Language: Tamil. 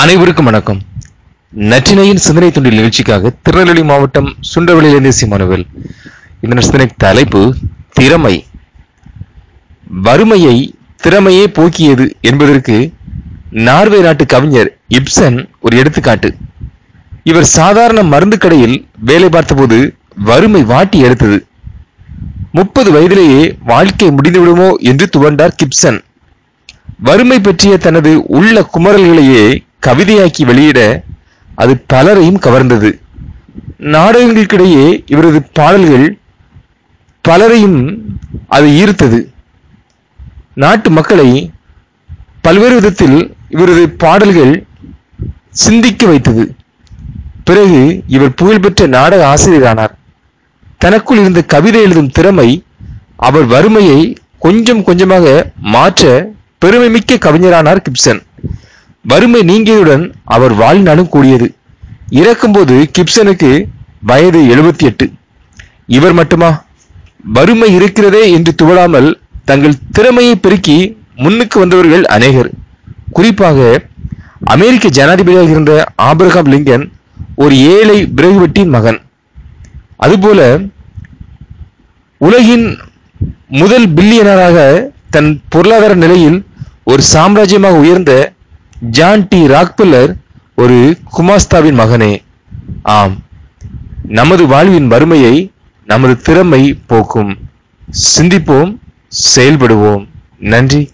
அனைவருக்கும் வணக்கம். நற்றினையின் சிந்தனை தொண்டில் நிகழ்ச்சிக்காக திருநெல்வேலி மாவட்டம் சுண்டவெளியிலிருந்து சிமானுவேல் இந்த சிந்தனை தலைப்பு திறமை. வறுமையை திறமையே போக்கியது என்பதற்கு நார்வே நாட்டு கவிஞர் இப்சன் ஒரு எடுத்துக்காட்டு. இவர் சாதாரண மருந்து கடையில் வேலை பார்த்தபோது வறுமை வாட்டி எடுத்தது. முப்பது வயதிலேயே வாழ்க்கை முடிந்துவிடுமோ என்று துவண்டார் கிப்சன். வறுமை பற்றிய தனது உள்ள குமரல்களையே கவிதையாக்கி வெளியிட அது பலரையும் கவர்ந்தது. நாடகங்களுக்கிடையே இவரது பாடல்கள் பலரையும் அது ஈர்த்தது. நாட்டு மக்களை பல்வேறு விதத்தில் இவரது பாடல்கள் சிந்திக்க வைத்தது. பிறகு இவர் புகழ்பெற்ற நாடக ஆசிரியரானார். தனக்குள் இருந்த கவிதை எழுதும் திறமை அவர் வறுமையை கொஞ்சம் கொஞ்சமாக மாற்ற பெருமைமிக்க கவிஞரானார் கிப்சன். வறுமை நீங்கியதுடன் அவர் வாழ்நாளும் கூடியது. இறக்கும்போது கிப்சனுக்கு வயது எழுபத்தி எட்டு இவர் மட்டுமா? வறுமை இருக்கிறதே என்று துவளாமல் தங்கள் திறமையை பெருக்கி முன்னுக்கு வந்தவர்கள் அநேகர். குறிப்பாக அமெரிக்க ஜனாதிபதியாக இருந்த ஆபிரகாம் லிங்கன் ஒரு ஏழை பிறகுவெட்டின் மகன். அதுபோல உலகின் முதல் பில்லியனராக தன் பொருளாதார நிலையில் ஒரு சாம்ராஜ்யமாக உயர்ந்த ஜான் டி ராக்பில்லர் ஒரு குமாஸ்தாவின் மகனே. ஆம். நமது வாழ்வின் வறுமையை நமது திறமை போக்கும். சிந்திப்போம் செயல்படுவோம். நன்றி.